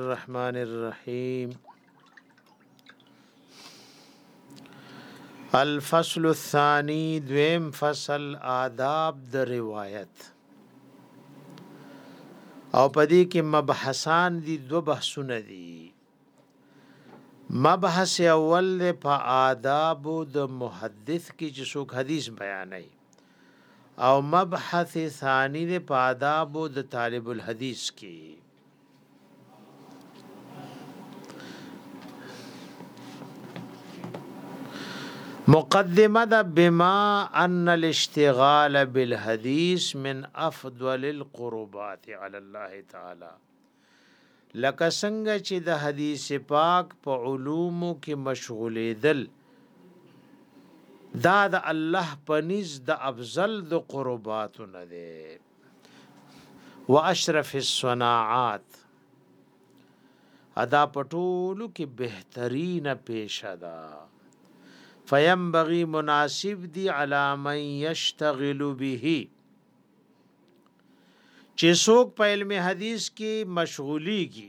الرحمن الرحیم الفصل الثاني دویم فصل آداب د روایت او پدې کې مبحثان دي دو بحثونه دي مبحث اول له په آداب د محدث کې چې څوک حدیث بیانوي او مبحث ثانی له په آداب د طالب الحدیث کې مقدمه دا بما ان الاشتغال بالحديث من افضل القربات على الله تعالى لکه څنګه چې د حدیث پاک په پا علومو کې مشغولې دل دا د الله پنيز د افضل د قرباتو نه دی واشرف الصناعات ادا پټولو کې بهترینه پیشه ده فینبغي مناسب دی علی من یشتغل به چې څوک په علم حدیث کې مشغولیږي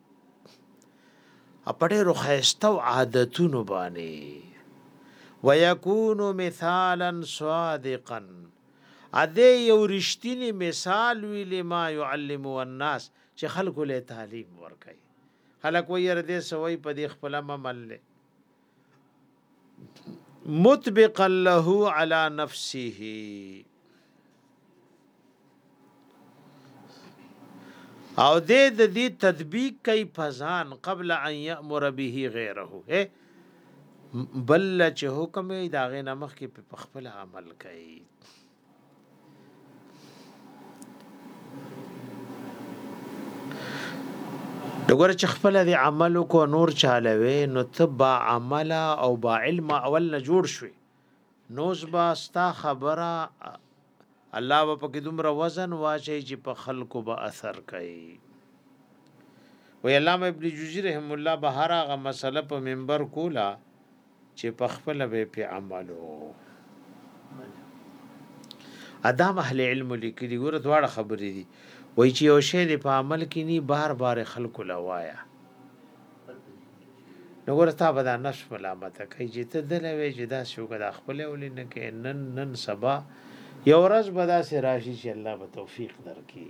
اپړې رو خيسته او عادتونو باندې ويكون مثالا صادقا اده یو رښتینی مثال وی لما يعلم الناس چې خلکو له تعلیم ورکړي خلک وير دې سوي په دې خپل عمل له مطبقا له على نفسه او د دې تطبیق کوي فزان قبل ان یامر به غیره بل چې حکم یې داغه نمخ کې په خپل عمل کوي دګور چې خپل دی عمل کو نور چالوي نو ته با عمل او با علم اول نه جوړ شوي نوز با ستا خبره الله په کې دومره وزن واچي چې په خلکو به اثر کوي وی علامه ابن جوزی رحم الله به هر هغه مسله په منبر کولا چې په خپل به په عمل وو ادم اهل علم لیکلي ګور دواړه خبرې دي وای چې یو شی دی په عمل کې ني بار بار خلکو لوایا نو ګور تا به دا نفس ملامت کوي چې ته دلوي چې دا شو کدا خپل ولې نه کې نن نن سبا یو ورځ به دا سي راشي چې الله به توفیق درکړي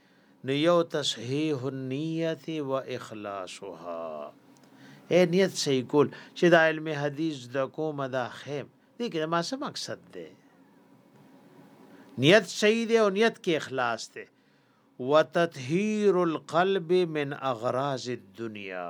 نو یو تصحیح النیت و اخلاصها اے نیت صحیح کول چې دا علم حدیث د کوم دا خیم دې کې ما سم مقصد ده نیت صحیح دی او نیت کې اخلاص دی وتطهیر القلب من اغراض الدنیا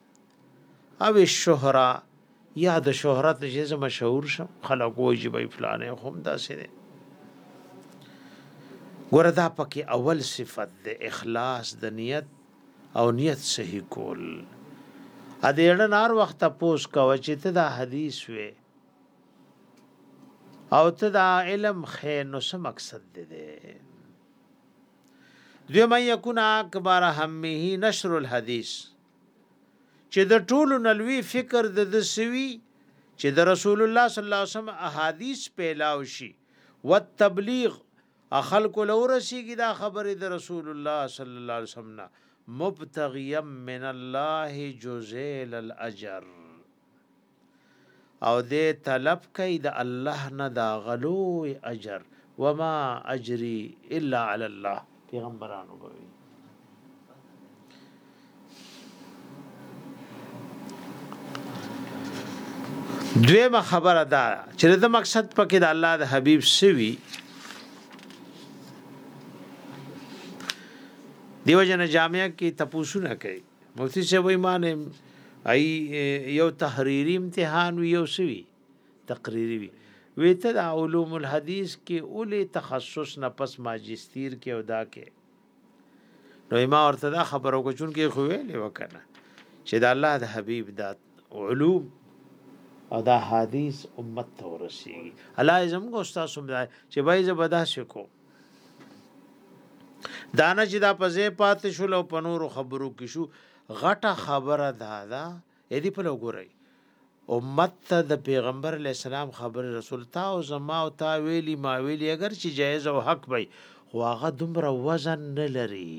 او الشهره یا د شهرت چې زه مشهور شم خلک وایي چې بای فلانه هم داسې دی ګوره دا پکې اول صفت د اخلاص د نیت او نیت صحیح کول ا دې اړن هر وخت تاسو کوي چې ته دا حدیث وې او ته دا علم خې نو څه مقصد دې دې دوی مې یکون اکبر همه نشر الحدیث چې د ټولو نلوي فکر د دسوي چې د رسول الله صلی الله علیه وسلم احادیث پیلاو شي والتبلیغ خلق لورسیږي دا خبره د رسول الله صلی الله علیه وسلم نه مبتغیم من الله جزیل الاجر او دې طلب کوي د الله نه دا غلو اجر وما اجري الا على الله پیغمبرانو بوي دویمه خبره ده چې د مقصد پکې د الله د حبیب سوي دیو جن جامعه کې تپوسونه کوي مفتی صاحب وای معنی ای یو تحریری امتحان وی یو سوی تقریری وی وی ته د علوم الحدیث کې اولی تخصص نه پس ماجستیر کې او دا کې نو ما ورته دا خبرو کو چون کې خو ویلې وکنه چې د الله د حبیب د علوم او دا حدیث امت ته ورسیږي الله زموږ استاد سم چې بای زبدا شکو دا نه چې دا په ځای پاتې شول او په نورو خبرو کې شو غټه خبره دا ده اې دې په لګورئ امت ته د پیغمبر علی السلام خبر رسول تا او زما او تا ویلی ما ویلی اگر چې جایز او حق وي خو هغه دومره وزن نه لري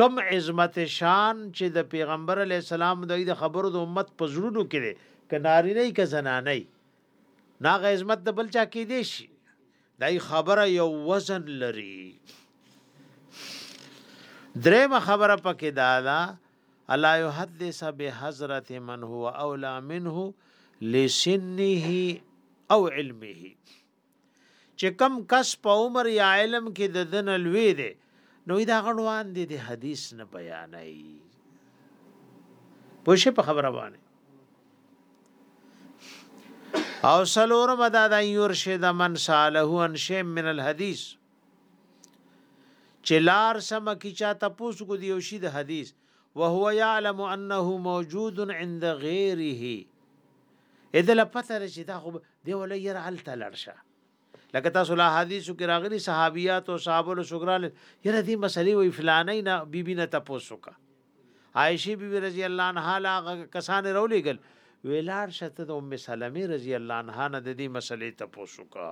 کم عظمت شان چې د پیغمبر علی السلام د خبرو د امت په زړونو کې کناری نه کزنانه نا غ عظمت د بل چا کې دی شي دای خبره یو وزن لري درېمه خبره پکې دا ده الا يحدث بحضرت من هو اولى منه لسنه او علمه چې کم کس په عمر یا علم کې د دن لوی دی نو دا غړوان دي د حدیث نه بیانای پوه شي په خبره باندې او سلور مدا د یرشد من ساله ان شی من الحدیث چلار سم کی چا تاسو کو دی او شی د حدیث وهو يعلم انه موجود عند غيره اذا لپته چې دا خو دی ولا ير علت لړشه لکه تاسو له حدیثو کې راغلي صحابيات او صحابه له شګرال یره دې مسلې وی فلانه نه بیبي نه تاسو کا عائشه بیبي رضی الله عنها لا کسان رولېګل ویلار شته د ام سلمې رضی الله عنها نه د دې مسلې تاسو کا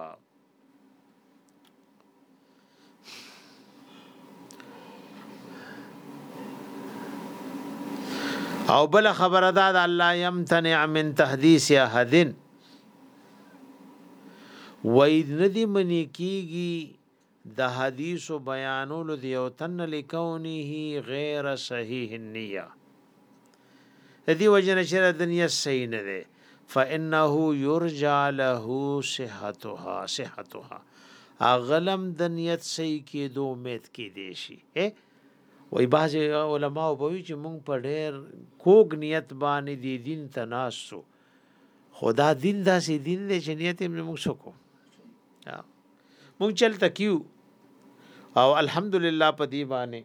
او بل خبره دا ده الله يمتنع من تحديث احد وای ندی منی کیږي د حدیث بیانولو دی او تن لکونه غیر صحیح النیه د دې وجه نه چې د نیت صحیح نه دی فانه یرجا له صحتها صحتها اغلم د نیت صحیح کېدو امید کې دی شي وای بعض علما وبوي چې مونږ په ډېر کوګ نیت باندې دی دین تناسو خدا دین داسې دین دی چې نیت یې مونږ سکو مونږ چل تکیو او الحمدلله په دی باندې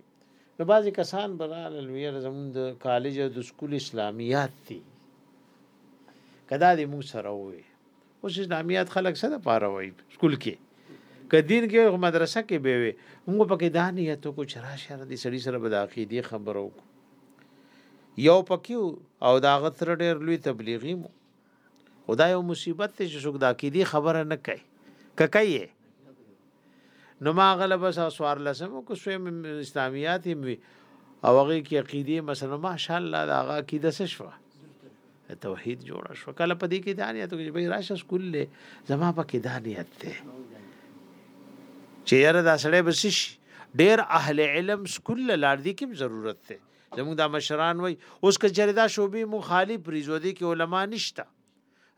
نو بعضې کسان به رالل وي یاره زمونږ د کالج او د سکول اسلامیات دي که دا دې مونږ سره ووایي اوس اسلامیات خلک څه دپاره وایي سکول کې که دین کې وي خو مدرسه کې به وي موږ پکې دا نیت وکړو چې راشه د سړي سره به د عقیدې خبره وکړو یو پکې او د هغه تر ډېر لوی تبلیغي مو خو دا یو مصیبت دی چې څوک د عقیدې خبره نه کوي که کوي نو ما غله بس سوار لسم کو سویم اسلامیات هم وي او هغه کې عقیده مثلا ماشاءالله دا هغه عقیده څه شو توحید جوړ شو کله په دې کې دانیا ته به راشه سکول له زما په کې دانیت ته چې یاره دا سړی بس شي ډیر اهل علم سکول لار دي کوم ضرورت ته زموږ دا مشران وای اوس که چېرې دا شوبې مو خالی پریزو دي کې علما نشتا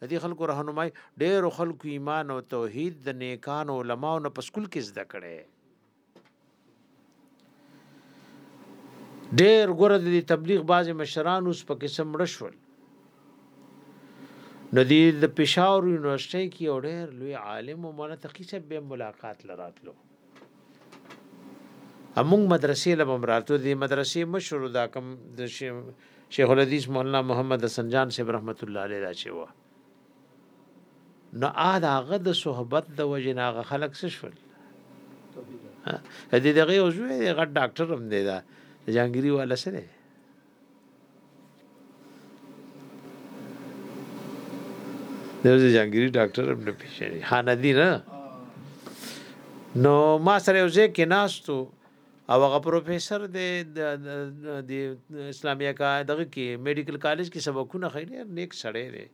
دې خلکو راهنمای ډېر خلکو ایمان او توحید د نیکان علما او په سکول کې زده کړي ډېر ګره د تبلیغ باز مشران اوس په قسم رشول نو دی د پېښور یونیورسيټي کې ډېر لوی عالم او مولا تقی صاحب به ملاقات لراتلو امونګ مدرسې له بم راتو دې مدرسې مشر دا کم د شیخ الحدیث مولانا محمد حسن جان صاحب رحمت الله علیه دا چې و نو ا داغه د صحبت د وجنا غ خلق سشول دې دغه یو زوی غټ ډاکټر هم دی دا جانګيري والا سره دغه جنگيري ډاکټر هم نه پیژني حاندي نه نو ما سره یو ځای کې ناستو او هغه پروفیسور د د اسلامي کا دغه کې میډیکل کالج کې سبقونه خیر نیک سړی دی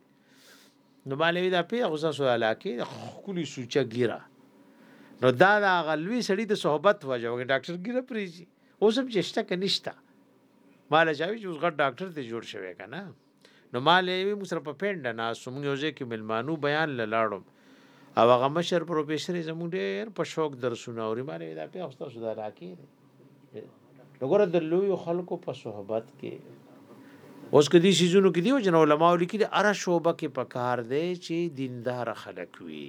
نو باندې دا پی خو ساسو علاقه خولي سوچا ګیرا نو دا دا غلوی سړی د صحبت وجه ډاکټر ګیرا پریږي اوس هم چې شته که نشته ما له چا وی چې اوس غټ ډاکټر ته جوړ شوی که نه نو ما له یوې موږ سره په پینډه ناستو موږ یو ځای کې میلمانو بیان له لاړم او هغه مشر پروفیسور یې زموږ ډېر په شوق درسونه اوري ما له دا پېښ ستاسو د علاقې دی نو ګوره د لویو خلکو په صحبت کې اوس کدي سيزونو کې دیو جن علماء لیکلي اره شوبه کې پکار دی چې دیندار خلک وي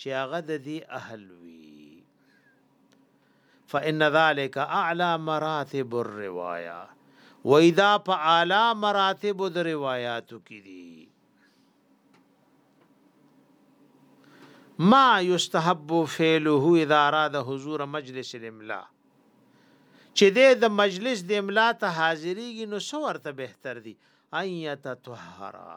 چې هغه د دې اهل وي فإن ذلك اعلى مراتب الروايه وإذا فعلى مراتب د روایاتو کې دي ما يستحب فعله اذا اراد حضور مجلس الاملاء چې د مجلس د املا ته حاضرېږي نو څو ورته بهتر دي ايته طهرا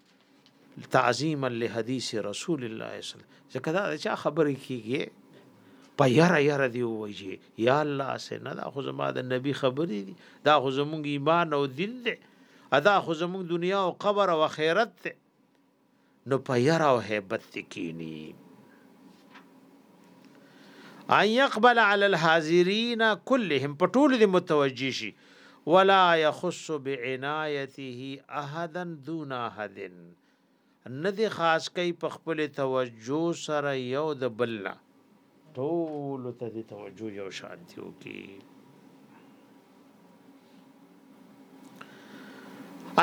تعظیما لحدیث رسول الله صلی الله ځکه دا چا خبرې کیږي په یاره یاره دی وایي یا الله سينه دا خو زما د نبی خبرې دي دا خو زموږ ایمان او دین دی ادا خو زموږ دنیا او قبر او آخرت دی نو په یاره او hebat کینی ان يقبل على الحاضرين كلهم په ټول دي متوجي شي ولا يخص بعنايته احدا دون احد نه دی خاص کوي په خپل توجه سره یو د بل نه ټول ته دی توجه یو شانتی وکي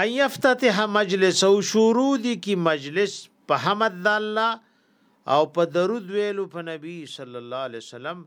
ان يفتتح مجلس او شروع دي کی مجلس په حمد الله او په درود ویلو په نبی صلی الله علیه وسلم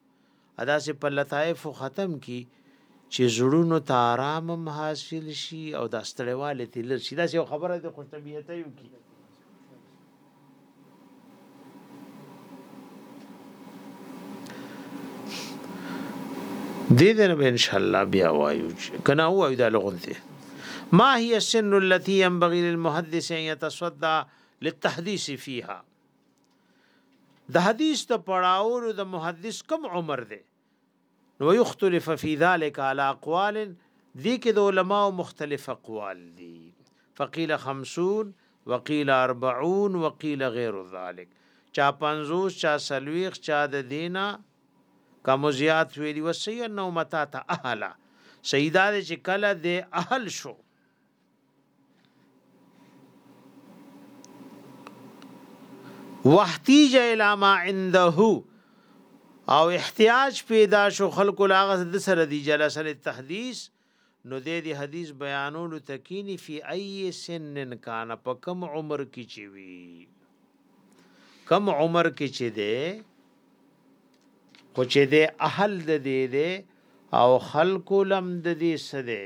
ادا سي په لطائف ختم کی چې زړونو ته آرام هم حاصل شي او د استړیواله تل شي دا یو خبره د خوش طبيعت یو کی دې دې به ان شاء الله بیا وایو کنه وایو دا لغونته ما هي السن التي ينبغي للمحدث ان يتصدى للتحديث فيها د حدیث د پړاولو د محدث کم عمر دی نو یختلف فی ذلک علی اقوال دی کې د علماو مختلف اقوال دي فقیل 50 وقیل 40 وقیل غیر ذلک چا 50 چا سلویخ چا د دینا کم زیات ویلی وسی نو متا ته اهلا سیدا چې کله د اهل شو واحتیج الی ما عنده او احتیاج پیدا شو خلق لاغه د سره دی جلس التحديث نو د دې حدیث بیانولو تکینی فی ای سنن کان په کم عمر کې چی وی کم عمر کې چی دی خو چې د اهل د دې او خلق لم د دې سده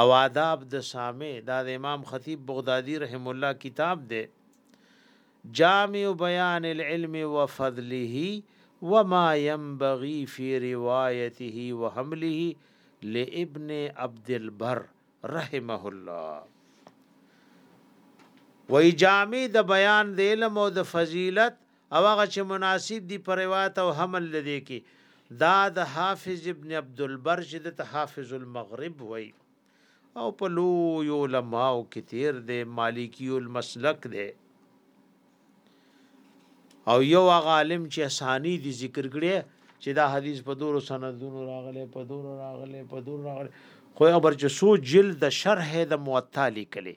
او آداب د سامع دا د امام خطیب بغدادی رحم الله کتاب دی جامع بیان العلم وفضله وما ينبغي في روايته وحمله لابن عبد البر رحمه الله وای جامع د بیان د علم او د فضیلت او هغه چې مناسب دي په روایت او حمل له دې کې دا د حافظ ابن عبد البر چې د حافظ المغرب وای او په لو یو علماء کې تیر دی مالکی المسلک دی او یو عالم چې اسانی دي ذکر کړي چې دا حدیث په دورو سندونو راغله په دورو راغله په دورو راغله خو خبر چې سو جلد شرح د موطا لیکلي